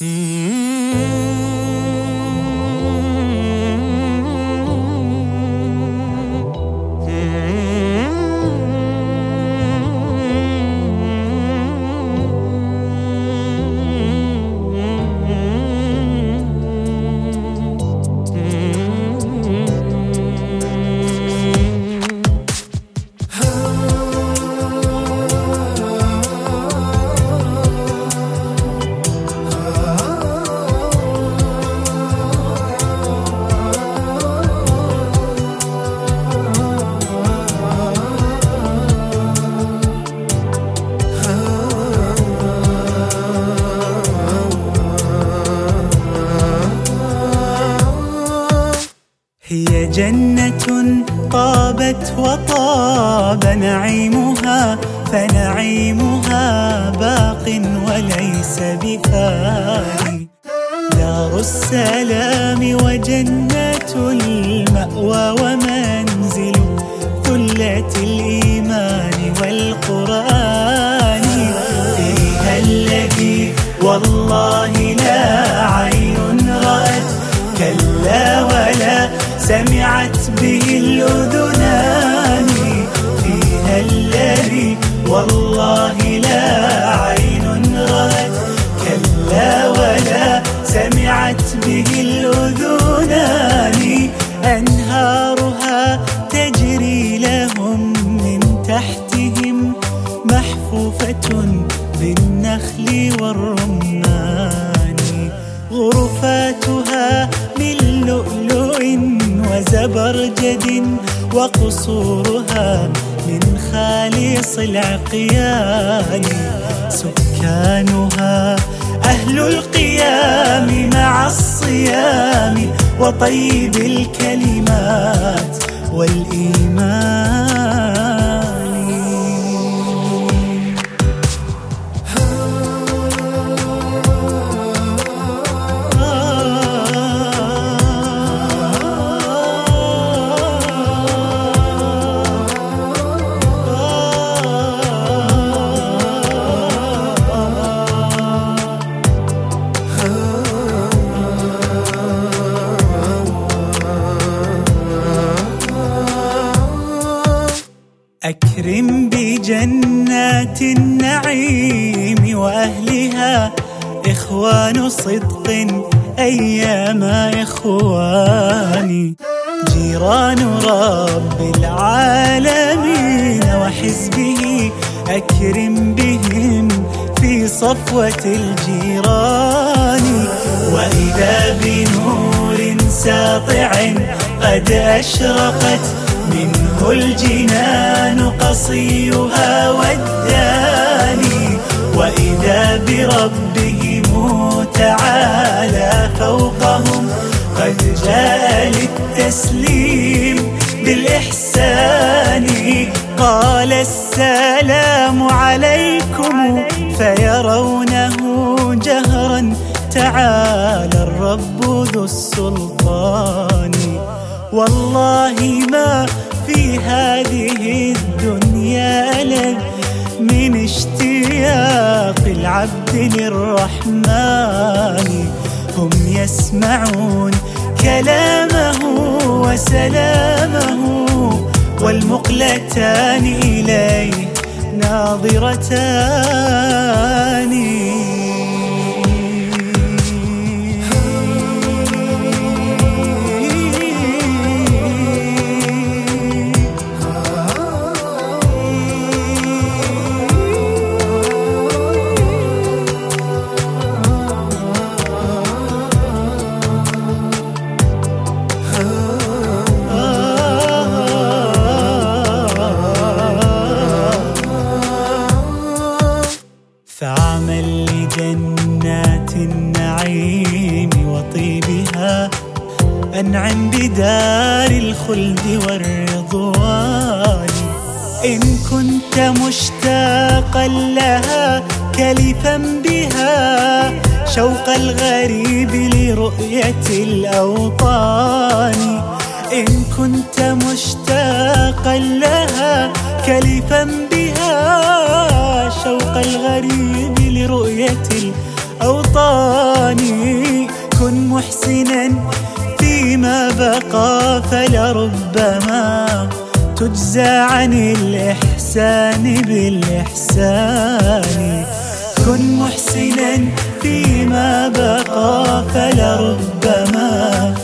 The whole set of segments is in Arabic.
Mm-hmm. جنة طابت وطاب نعيمها فنعيمها باق وليس بفاني دار السلام وجنة المأوى ومنزل ثلة الإيمان والقرآن. فيها الذي والله لا عين رأت كلا ولا سمعت به الأذنان فيها الذي والله لا عين رأت. كلا ولا سمعت به الأذنان أنهارها تجري لهم من تحتهم محفوفة بالنخل والرمان. غرفاتها وزبرجد وقصورها من خالص العقيان. سكانها أهل القيام مع الصيام وطيب الكلمات والإيمان. أكرم بجنات النعيم وأهلها إخوان صدق أيام إخواني. جيران رب العالمين وحزبه أكرم بهم في صفوة الجيران. وإذا بنور ساطع قد أشرقت منه الجنان قصيها والداني وإذا بربهم تعالى فوقهم قد جاء للتسليم بالإحسان. قال السلام عليكم فيرونه جهرا تعالى الرب ذو السلطان. والله ما في هذه الدنيا ألذ من اشتياق العبد للرحمن. هم يسمعون كلامه وسلامه والمقلتان إليه ناظرتان. لجنات النعيم وطيبها أنعم بدار الخلد والرضوان. إن كنت مشتاقا لها كلفا بها. شوق الغريب لرؤية الأوطان. إن كنت مشتاقا لها كلفا بها. شوق الغريب لرؤية الأوطان. محسنا فيما بقى فلربما تجزى عن الإحسان بالإحسان. كن محسنا فيما بقى فلربما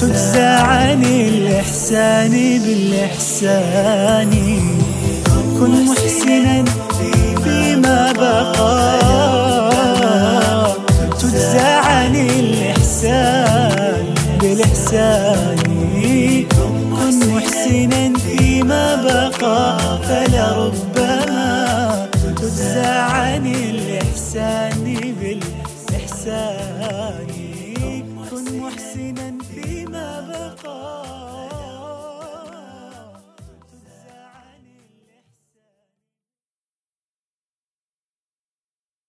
تجزى عن الإحسان بالإحسان. كن محسنا فيما بقى تجزى عن الإحسان بالإحسان. كن محسنا فيما بقى. فلربما تجزى عن